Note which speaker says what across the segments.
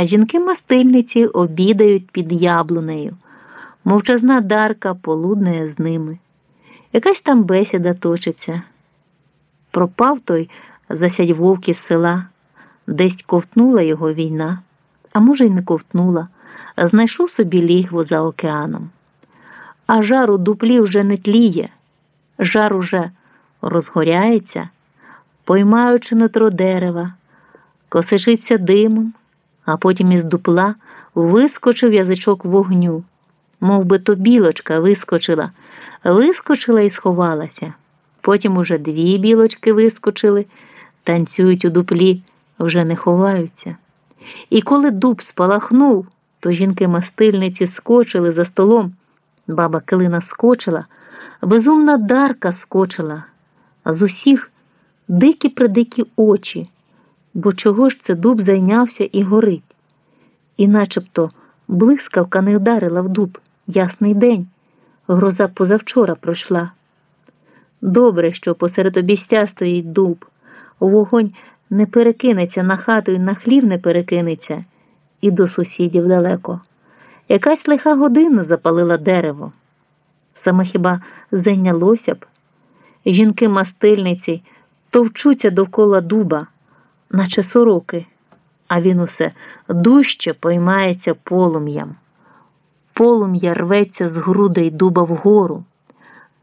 Speaker 1: а жінки-мастильниці обідають під яблунею. Мовчазна дарка полуднує з ними. Якась там бесіда точиться. Пропав той засядь вовк із села, десь ковтнула його війна, а може, й не ковтнула, знайшов собі лігво за океаном. А жар у дуплі вже не тліє, жар уже розгоряється, поймаючи нутро дерева, косичиться димом, а потім із дупла вискочив язичок вогню, мов би то білочка вискочила, вискочила і сховалася. Потім уже дві білочки вискочили, танцюють у дуплі, вже не ховаються. І коли дуб спалахнув, то жінки-мастильниці скочили за столом. Баба Килина скочила, безумна дарка скочила, а з усіх дикі придикі очі, бо чого ж це дуб зайнявся і горить. І начебто блискавка не вдарила в дуб, ясний день, гроза позавчора пройшла. Добре, що посеред обістя стоїть дуб, вогонь не перекинеться на хату і на хлів не перекинеться, і до сусідів далеко. Якась лиха година запалила дерево. Саме хіба зайнялося б? Жінки-мастильниці товчуться довкола дуба, наче сороки, а він усе дужче поймається полум'ям. Полум'я рветься з грудей дуба вгору.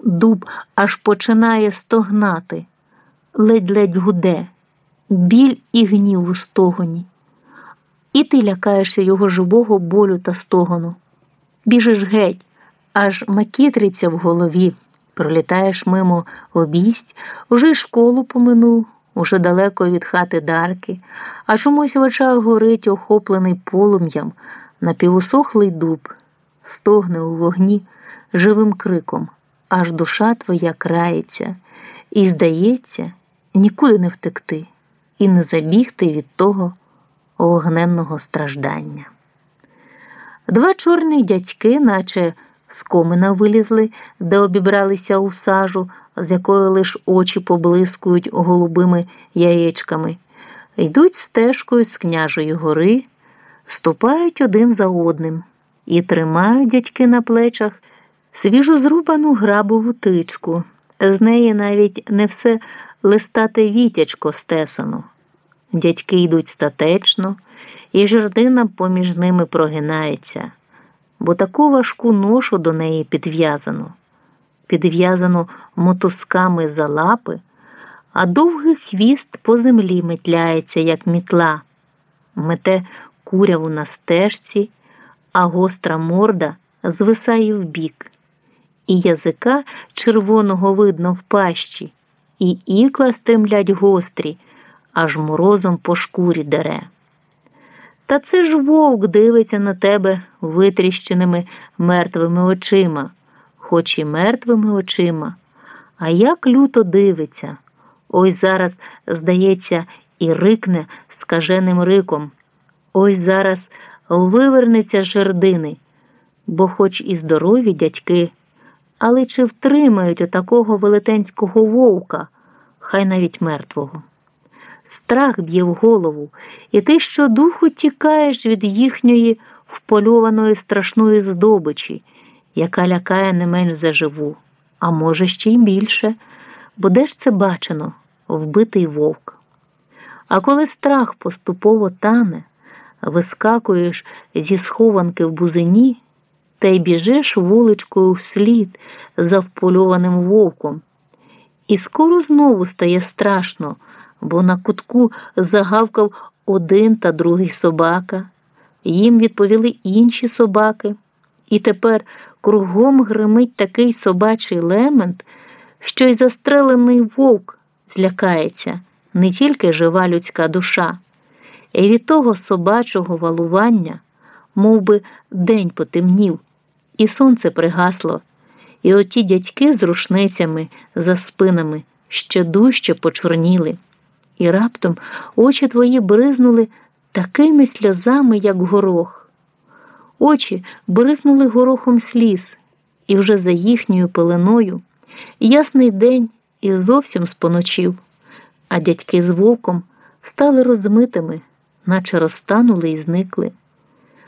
Speaker 1: Дуб аж починає стогнати, ледь-ледь гуде, біль і гнів у стогоні. І ти лякаєшся його живого болю та стогону. Біжиш геть, аж макітриться в голові, пролітаєш мимо обість, уже й школу поминув, уже далеко від хати дарки, а чомусь в очах горить охоплений полум'ям, напівусохлий дуб, стогне у вогні живим криком, аж душа твоя крається, і, здається, нікуди не втекти і не забігти від того вогненного страждання. Два чорні дядьки, наче з комина вилізли, де обібралися у сажу, з якої лиш очі поблискують голубими яєчками, йдуть стежкою з княжої гори, ступають один за одним і тримають дядьки на плечах свіжо зрубану грабову тичку. З неї навіть не все листате вітячко стесано. Дядьки йдуть статечно, і жердина поміж ними прогинається, бо таку важку ношу до неї підв'язано, підв'язано мотузками за лапи, а довгий хвіст по землі метляється, як мітла, мете куряву на стежці, а гостра морда звисає вбік, і язика червоного видно в пащі, і ікла стремлять гострі аж морозом по шкурі дере. Та це ж вовк дивиться на тебе витріщеними мертвими очима, хоч і мертвими очима, а як люто дивиться. Ой зараз, здається, і рикне скаженим риком. Ось зараз вивернеться жердини, бо хоч і здорові дядьки, але чи втримають отакого велетенського вовка, хай навіть мертвого. Страх б'є в голову, і ти щодуху тікаєш від їхньої впольованої страшної здобичі, яка лякає не менш заживу, а може, ще й більше, бо де ж це бачено вбитий вовк. А коли страх поступово тане, вискакуєш зі схованки в бузині та й біжиш вуличкою вслід за впольованим вовком, і скоро знову стає страшно бо на кутку загавкав один та другий собака, їм відповіли інші собаки, і тепер кругом гримить такий собачий лемент, що й застрелений вовк злякається не тільки жива людська душа, і від того собачого валування, мов би, день потемнів, і сонце пригасло, і оті дядьки з рушницями за спинами ще дужче почорніли і раптом очі твої бризнули такими сльозами, як горох. Очі бризнули горохом сліз, і вже за їхньою пеленою ясний день і зовсім споночив, а дядьки з вовком стали розмитими, наче розтанули і зникли.